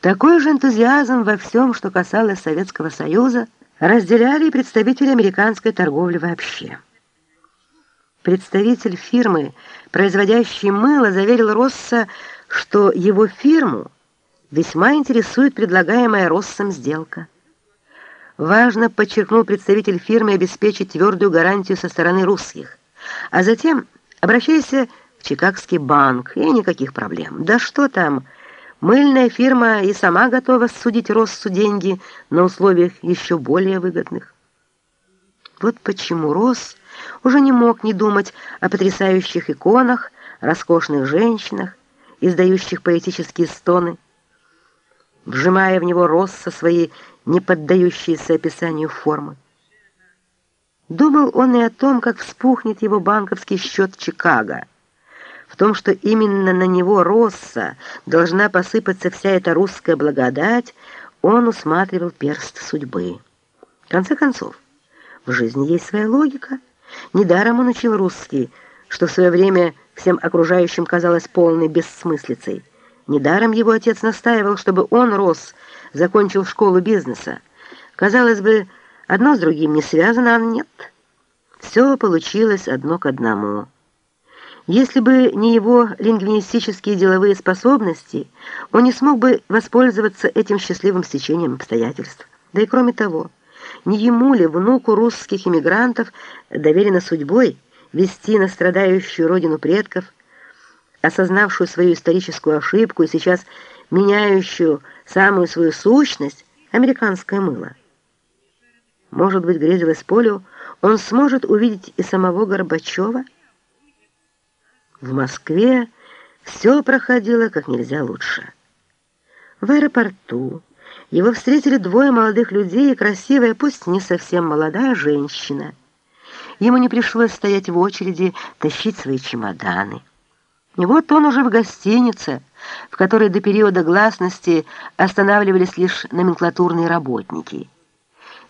Такой же энтузиазм во всем, что касалось Советского Союза, разделяли и представители американской торговли вообще. Представитель фирмы, производящей мыло, заверил Росса, что его фирму весьма интересует предлагаемая Россом сделка. Важно, подчеркнул представитель фирмы, обеспечить твердую гарантию со стороны русских. А затем обращайся в Чикагский банк, и никаких проблем. Да что там... Мыльная фирма и сама готова судить Россу деньги на условиях еще более выгодных. Вот почему Росс уже не мог не думать о потрясающих иконах, роскошных женщинах, издающих поэтические стоны, вжимая в него Росса свои не поддающиеся описанию формы. Думал он и о том, как вспухнет его банковский счет Чикаго – в том, что именно на него, Росса, должна посыпаться вся эта русская благодать, он усматривал перст судьбы. В конце концов, в жизни есть своя логика. Недаром он учил русский, что в свое время всем окружающим казалось полной бессмыслицей. Недаром его отец настаивал, чтобы он, рос, закончил школу бизнеса. Казалось бы, одно с другим не связано, а нет. Все получилось одно к одному. Если бы не его лингвистические деловые способности, он не смог бы воспользоваться этим счастливым стечением обстоятельств. Да и кроме того, не ему ли, внуку русских иммигрантов, доверено судьбой вести на страдающую родину предков, осознавшую свою историческую ошибку и сейчас меняющую самую свою сущность, американское мыло. Может быть, грезилось полю, он сможет увидеть и самого Горбачева, в Москве все проходило как нельзя лучше. В аэропорту его встретили двое молодых людей и красивая, пусть не совсем молодая женщина. Ему не пришлось стоять в очереди, тащить свои чемоданы. И вот он уже в гостинице, в которой до периода гласности останавливались лишь номенклатурные работники.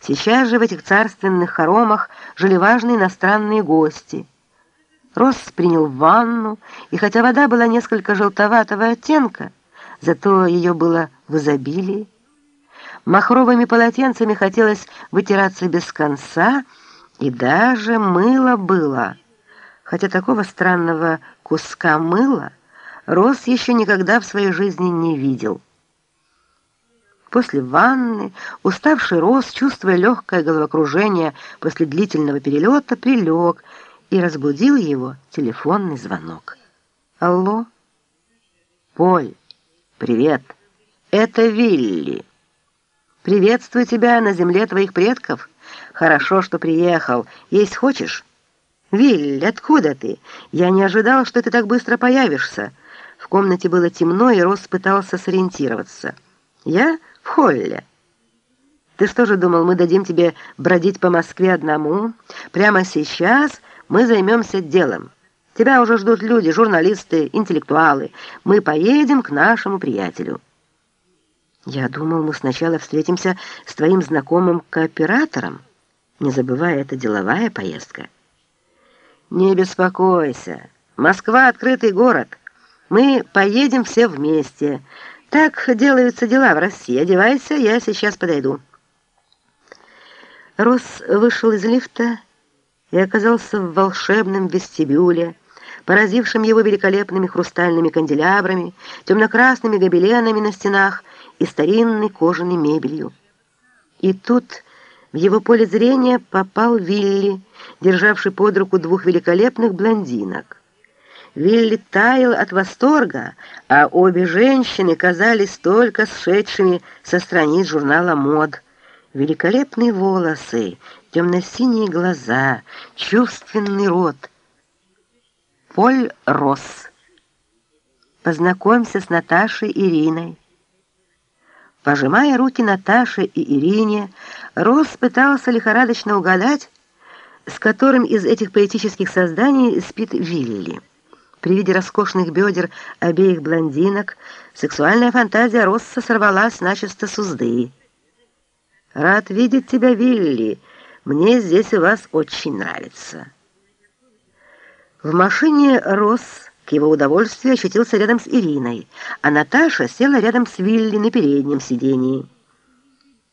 Сейчас же в этих царственных хоромах жили важные иностранные гости – Росс принял ванну, и хотя вода была несколько желтоватого оттенка, зато ее было в изобилии. Махровыми полотенцами хотелось вытираться без конца, и даже мыло было. Хотя такого странного куска мыла Росс еще никогда в своей жизни не видел. После ванны уставший Росс, чувствуя легкое головокружение после длительного перелета, прилег и разбудил его телефонный звонок. «Алло?» «Поль, привет. Это Вилли. Приветствую тебя на земле твоих предков. Хорошо, что приехал. Есть хочешь?» «Вилли, откуда ты? Я не ожидал, что ты так быстро появишься». В комнате было темно, и Рос пытался сориентироваться. «Я в холле». «Ты что же думал, мы дадим тебе бродить по Москве одному? Прямо сейчас мы займемся делом. Тебя уже ждут люди, журналисты, интеллектуалы. Мы поедем к нашему приятелю». «Я думал, мы сначала встретимся с твоим знакомым кооператором, не забывая, это деловая поездка». «Не беспокойся. Москва — открытый город. Мы поедем все вместе. Так делаются дела в России. Одевайся, я сейчас подойду». Рос вышел из лифта и оказался в волшебном вестибюле, поразившем его великолепными хрустальными канделябрами, темно-красными гобеленами на стенах и старинной кожаной мебелью. И тут в его поле зрения попал Вилли, державший под руку двух великолепных блондинок. Вилли таял от восторга, а обе женщины казались только сшедшими со страниц журнала «Мод». Великолепные волосы, темно-синие глаза, чувственный рот. Поль Росс. Познакомься с Наташей Ириной. Пожимая руки Наташе и Ирине, Росс пытался лихорадочно угадать, с которым из этих поэтических созданий спит Вилли. При виде роскошных бедер обеих блондинок сексуальная фантазия Росса сорвалась начисто с узды. «Рад видеть тебя, Вилли. Мне здесь у вас очень нравится». В машине Росс к его удовольствию очутился рядом с Ириной, а Наташа села рядом с Вилли на переднем сидении.